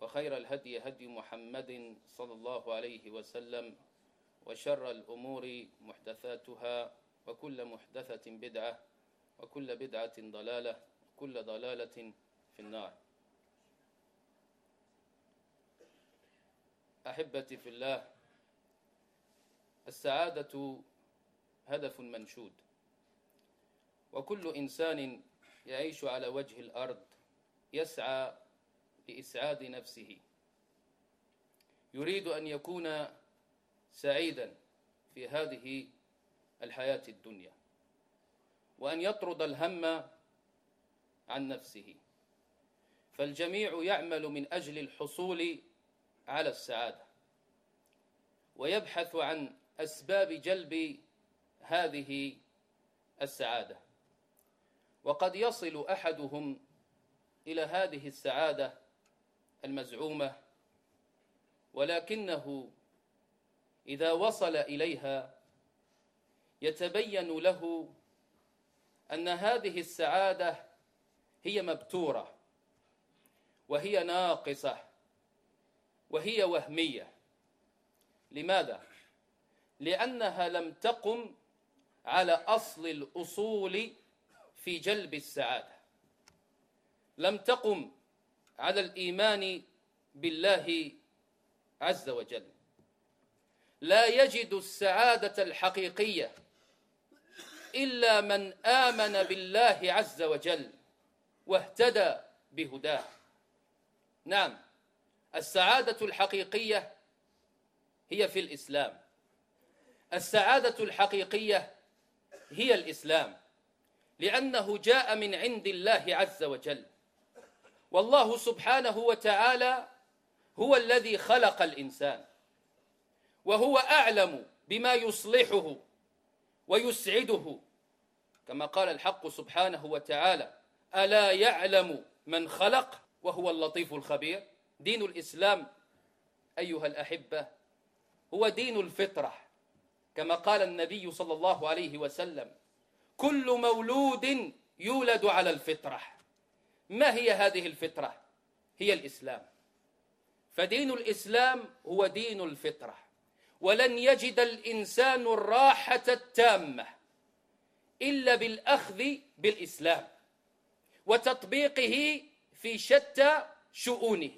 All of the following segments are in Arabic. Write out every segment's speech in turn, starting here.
وخير الهدي هدي محمد صلى الله عليه وسلم وشر الأمور محدثاتها وكل محدثة بدعة وكل بدعة ضلالة وكل ضلالة في النار. أحبتي في الله السعادة هدف منشود. وكل إنسان يعيش على وجه الأرض يسعى لإسعاد نفسه. يريد أن يكون سعيدا في هذه الحياة الدنيا وأن يطرد الهم عن نفسه. فالجميع يعمل من أجل الحصول على السعادة ويبحث عن أسباب جلب هذه السعادة. وقد يصل أحدهم إلى هذه السعادة المزعومة ولكنه إذا وصل إليها يتبين له أن هذه السعادة هي مبتورة وهي ناقصة وهي وهمية لماذا؟ لأنها لم تقم على أصل الأصول في جلب السعادة لم تقم على الإيمان بالله عز وجل. لا يجد السعادة الحقيقية إلا من آمن بالله عز وجل واهتدى بهداه. نعم السعادة الحقيقية هي في الإسلام. السعادة الحقيقية هي الإسلام لأنه جاء من عند الله عز وجل. والله سبحانه وتعالى هو الذي خلق الإنسان وهو أعلم بما يصلحه ويسعده. كما قال الحق سبحانه وتعالى ألا يعلم من خلق؟ وهو اللطيف الخبير. دين الإسلام أيها الأحبة هو دين الفطرة. كما قال النبي صلى الله عليه وسلم كل مولود يولد على الفطرة. ما هي هذه الفطرة؟ هي الإسلام. فدين الإسلام هو دين الفطرة. ولن يجد الإنسان الراحة التامة إلا بالأخذ بالإسلام وتطبيقه في شتى شؤونه.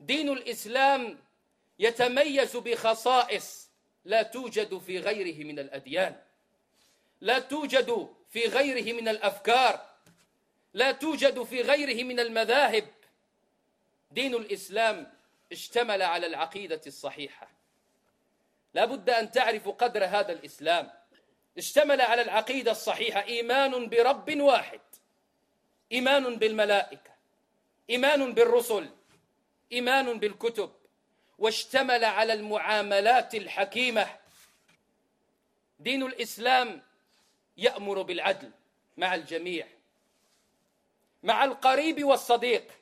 دين الإسلام يتميز بخصائص لا توجد في غيره من الأديان لا توجد في غيره من الأفكار لا توجد في غيره من المذاهب. دين الإسلام اشتمل على العقيدة الصحيحة. لا بد أن تعرف قدر هذا الإسلام. اشتمل على العقيدة الصحيحة. إيمان برب واحد. إيمان بالملائكة. إيمان بالرسل. إيمان بالكتب. واشتمل على المعاملات الحكيمة. دين الإسلام يأمر بالعدل مع الجميع. مع القريب والصديق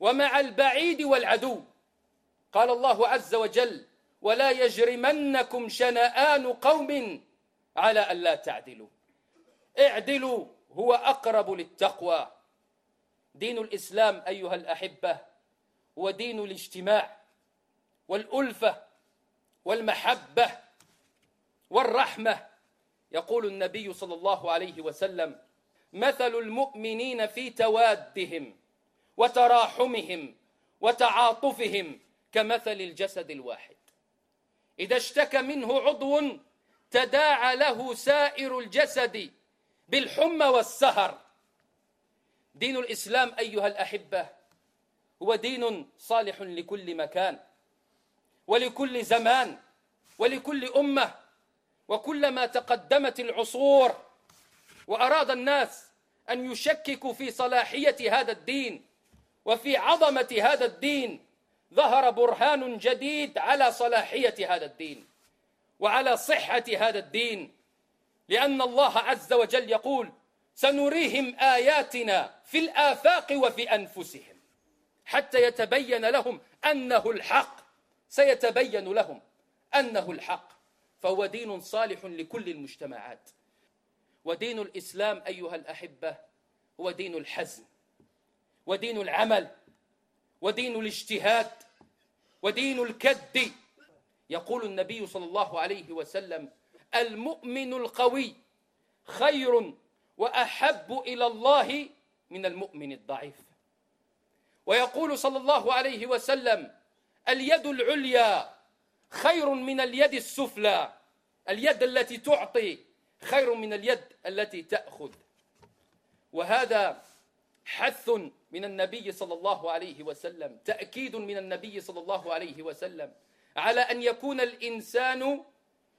ومع البعيد والعدو. قال الله عز وجل ولا يجرمنكم شنآن قوم على أن لا تعدلوا. اعدلوا هو أقرب للتقوى. دين الإسلام أيها الأحبة هو دين الاجتماع والألفة والمحبة والرحمة. يقول النبي صلى الله عليه وسلم مثل المؤمنين في توادهم وتراحمهم وتعاطفهم كمثل الجسد الواحد. إذا اشتكى منه عضو تداعى له سائر الجسد بالحمى والسهر. دين الإسلام أيها الأحبة هو دين صالح لكل مكان ولكل زمان ولكل أمة. وكلما تقدمت العصور وأراد الناس أن يشككوا في صلاحية هذا الدين وفي عظمة هذا الدين ظهر برهان جديد على صلاحية هذا الدين وعلى صحة هذا الدين لأن الله عز وجل يقول سنريهم آياتنا في الآفاق وفي أنفسهم حتى يتبين لهم أنه الحق. سيتبين لهم أنه الحق فهو دين صالح لكل المجتمعات. ودين الإسلام أيها الأحبة هو دين الحزم ودين العمل ودين الاجتهاد ودين الكد. يقول النبي صلى الله عليه وسلم المؤمن القوي خير وأحب إلى الله من المؤمن الضعيف. ويقول صلى الله عليه وسلم اليد العليا خير من اليد السفلى اليد التي تعطي خير من اليد التي تأخذ. وهذا حث من النبي صلى الله عليه وسلم تأكيد من النبي صلى الله عليه وسلم على أن يكون الإنسان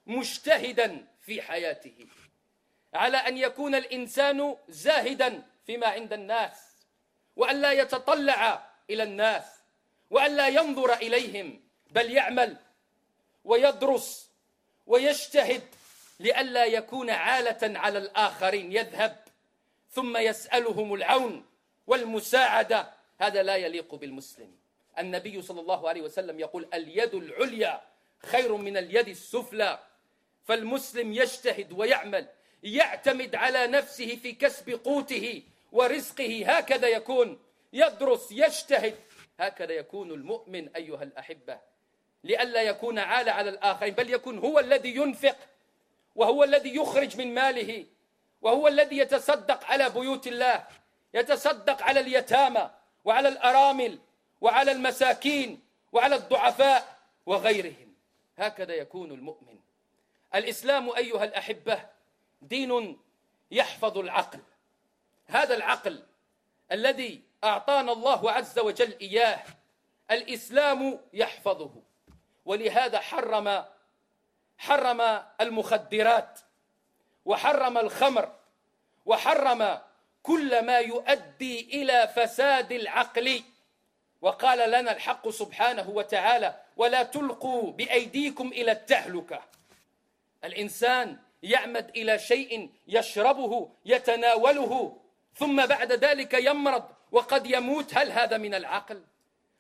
مجتهدا في حياته على أن يكون الإنسان زاهدا فيما عند الناس وأن لا يتطلع إلى الناس وأن لا ينظر إليهم بل يعمل ويدرس ويجتهد لئلا يكون عالة على الآخرين يذهب ثم يسألهم العون والمساعدة. هذا لا يليق بالمسلم. النبي صلى الله عليه وسلم يقول اليد العليا خير من اليد السفلى. فالمسلم يجتهد ويعمل يعتمد على نفسه في كسب قوته ورزقه. هكذا يكون. يدرس يجتهد. هكذا يكون المؤمن أيها الأحبة. لئلا يكون عال على الآخرين بل يكون هو الذي ينفق وهو الذي يخرج من ماله وهو الذي يتصدق على بيوت الله يتصدق على اليتامى وعلى الأرامل وعلى المساكين وعلى الضعفاء وغيرهم. هكذا يكون المؤمن. الإسلام أيها الأحبة دين يحفظ العقل. هذا العقل الذي أعطانا الله عز وجل إياه الإسلام يحفظه. ولهذا حرم حرم المخدرات وحرم الخمر وحرم كل ما يؤدي إلى فساد العقل. وقال لنا الحق سبحانه وتعالى ولا تلقوا بأيديكم إلى التهلكة. الإنسان يعمد إلى شيء يشربه يتناوله ثم بعد ذلك يمرض وقد يموت. هل هذا من العقل؟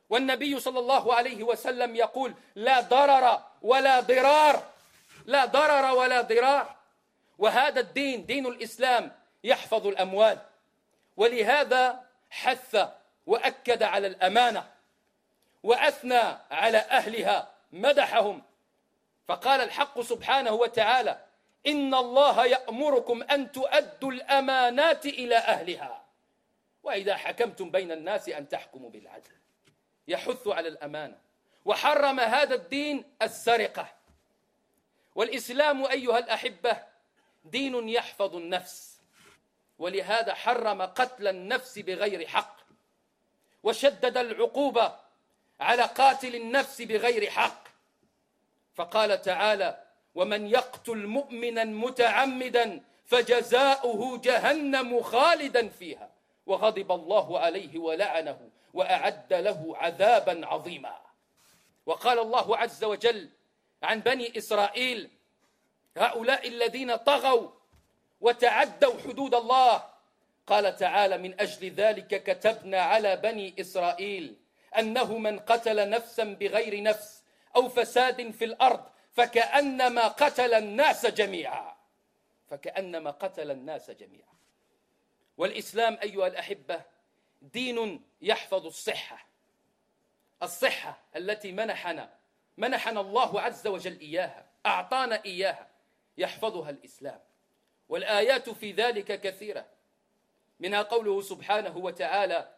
والنبي صلى الله عليه وسلم يقول لا ضرر ولا ضرار لا ضرر ولا ضرار. وهذا الدين دين الإسلام يحفظ الأموال. ولهذا حث وأكد على الأمانة وأثنى على أهلها مدحهم. فقال الحق سبحانه وتعالى إن الله يأمركم أن تؤدوا الأمانات إلى أهلها. وإذا حكمتم بين الناس أن تحكموا بالعدل. يحث على الأمانة. وحرم هذا الدين السرقة. والإسلام أيها الأحبة دين يحفظ النفس ولهذا حرم قتل النفس بغير حق وشدد العقوبة على قاتل النفس بغير حق. فقال تعالى ومن يقتل مؤمنا متعمدا فجزاؤه جهنم خالدا فيها وغضب الله عليه ولعنه وأعد له عذابا عظيما. وقال الله عز وجل عن بني إسرائيل. هؤلاء الذين طغوا وتعدوا حدود الله. قال تعالى من أجل ذلك كتبنا على بني إسرائيل أنه من قتل نفسا بغير نفس أو فساد في الأرض فكأنما قتل الناس جميعا. فكأنما قتل الناس جميعا. والإسلام أيها الأحبة دين يحفظ الصحة. الصحة التي منحنا منحنا الله عز وجل إياها أعطانا إياها يحفظها الإسلام. والآيات في ذلك كثيرة. منها قوله سبحانه وتعالى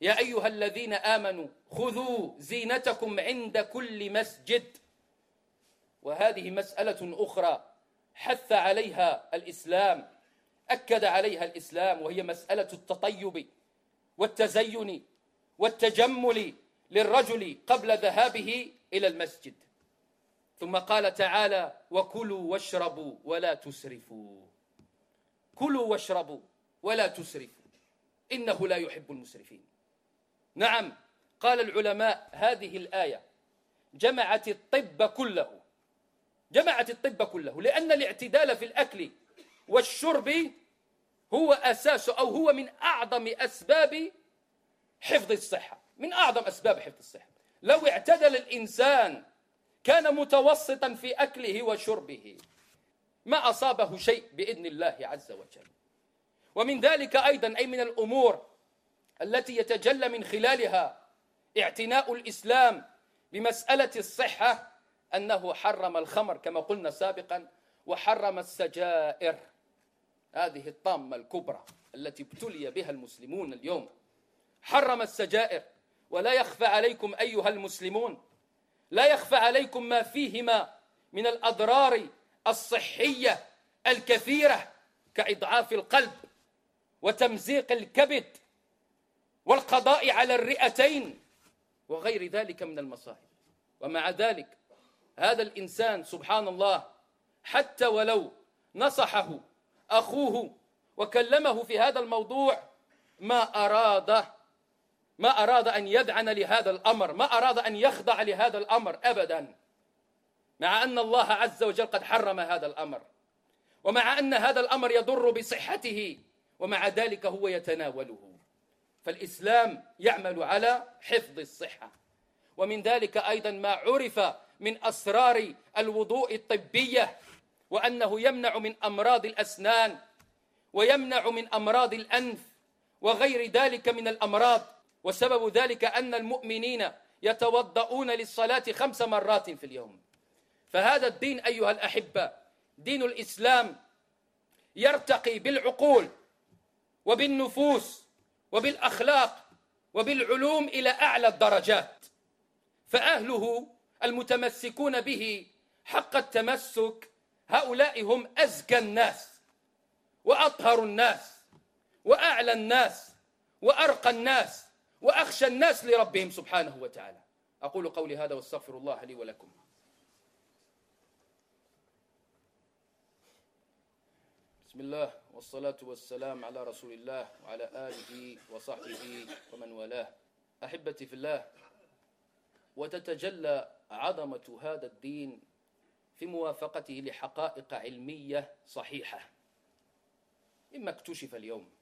يا أيها الذين آمنوا خذوا زينتكم عند كل مسجد. وهذه مسألة أخرى حث عليها الإسلام أكد عليها الإسلام وهي مسألة التطيب والتزين والتجمل للرجل قبل ذهابه إلى المسجد. ثم قال تعالى وكلوا واشربوا ولا تسرفوا. كلوا واشربوا ولا تسرفوا. إنه لا يحب المسرفين. نعم قال العلماء هذه الآية جمعت الطب كله. جمعت الطب كله لأن الاعتدال في الأكل والشرب هو أساس أو هو من أعظم أسباب حفظ الصحة. من أعظم أسباب حفظ الصحة. لو اعتدل الإنسان كان متوسطا في أكله وشربه ما أصابه شيء بإذن الله عز وجل. ومن ذلك أيضا أي من الأمور التي يتجلى من خلالها اعتناء الإسلام بمسألة الصحة أنه حرم الخمر كما قلنا سابقا وحرم السجائر هذه الطامة الكبرى التي ابتلي بها المسلمون اليوم. حرم السجائر. ولا يخفى عليكم أيها المسلمون. لا يخفى عليكم ما فيهما من الأضرار الصحية الكثيرة كإضعاف القلب وتمزيق الكبد والقضاء على الرئتين وغير ذلك من المصائب. ومع ذلك هذا الإنسان سبحان الله حتى ولو نصحه أخوه وكلمه في هذا الموضوع ما أراد ما أراد أن يدعن لهذا الأمر ما أراد أن يخضع لهذا الأمر أبدا. مع أن الله عز وجل قد حرم هذا الأمر. ومع أن هذا الأمر يضر بصحته ومع ذلك هو يتناوله. فالإسلام يعمل على حفظ الصحة. ومن ذلك أيضا ما عرف من أسرار الوضوء الطبية وأنه يمنع من أمراض الأسنان ويمنع من أمراض الأنف وغير ذلك من الأمراض وسبب ذلك أن المؤمنين يتوضؤون للصلاة خمس مرات في اليوم. فهذا الدين أيها الأحبة دين الإسلام يرتقي بالعقول وبالنفوس وبالأخلاق وبالعلوم إلى أعلى الدرجات. فأهله المتمسكون به حق التمسك هؤلاء هم أزكى الناس وأطهر الناس وأعلى الناس وأرقى الناس. وأخشى الناس لربهم سبحانه وتعالى. أقول قولي هذا واستغفر الله لي ولكم. بسم الله والصلاة والسلام على رسول الله وعلى آله وصحبه ومن والاه. أحبتي في الله وتتجلى عظمة هذا الدين في موافقته لحقائق علمية صحيحة. مما اكتشف اليوم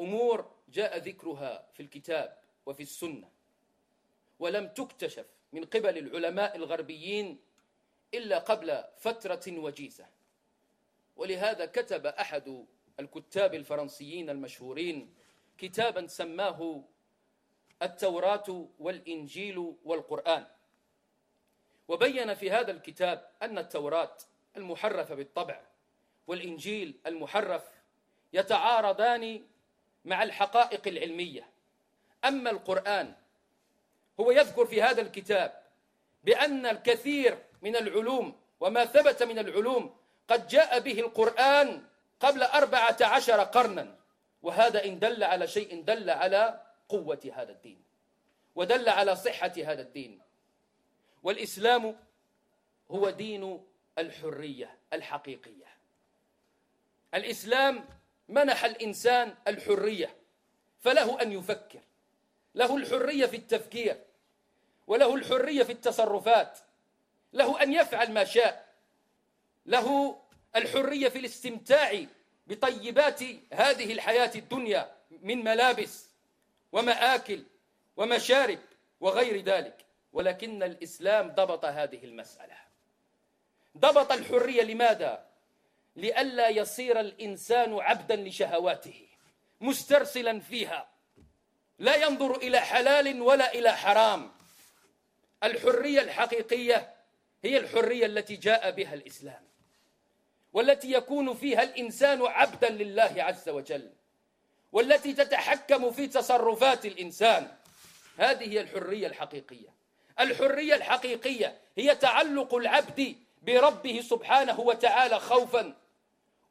أمور جاء ذكرها في الكتاب وفي السنة. ولم تكتشف من قبل العلماء الغربيين إلا قبل فترة وجيزة. ولهذا كتب أحد الكتاب الفرنسيين المشهورين كتابا سماه التوراة والإنجيل والقرآن. وبين في هذا الكتاب أن التوراة المحرفة بالطبع والإنجيل المحرف يتعارضان مع الحقائق العلمية. أما القرآن هو يذكر في هذا الكتاب بأن الكثير من العلوم وما ثبت من العلوم قد جاء به القرآن قبل أربعة عشر قرنا وهذا إن دل على شيء دل على قوة هذا الدين ودل على صحة هذا الدين. والإسلام هو دين الحرية الحقيقية. الإسلام منح الإنسان الحرية فله أن يفكر. له الحرية في التفكير وله الحرية في التصرفات. له أن يفعل ما شاء. له الحرية في الاستمتاع بطيبات هذه الحياة الدنيا من ملابس ومآكل ومشارب وغير ذلك. ولكن الإسلام ضبط هذه المسألة. ضبط الحرية لماذا؟ لئلا يصير الإنسان عبدا لشهواته مسترسلا فيها. لا ينظر إلى حلال ولا إلى حرام. الحرية الحقيقية هي الحرية التي جاء بها الإسلام والتي يكون فيها الإنسان عبدا لله عز وجل والتي تتحكم في تصرفات الإنسان. هذه هي الحرية الحقيقية. الحرية الحقيقية هي تعلق العبد بربه سبحانه وتعالى خوفا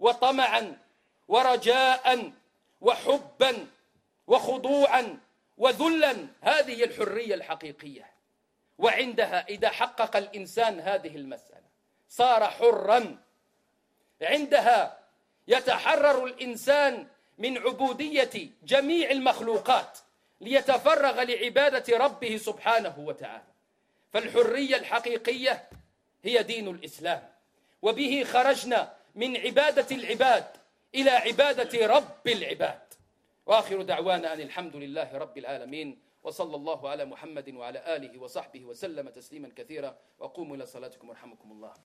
وطمعا ورجاء وحبا وخضوعا وذلا. هذه هي الحرية الحقيقية. وعندها إذا حقق الإنسان هذه المسألة صار حرا. عندها يتحرر الإنسان من عبودية جميع المخلوقات ليتفرغ لعبادة ربه سبحانه وتعالى. فالحرية الحقيقية هي دين الإسلام. وبه خرجنا من عبادة العباد إلى عبادة رب العباد. وآخر دعوانا أن الحمد لله رب العالمين وصلى الله على محمد وعلى آله وصحبه وسلم تسليما كثيرا وقوموا إلى صلاتكم ورحمكم الله.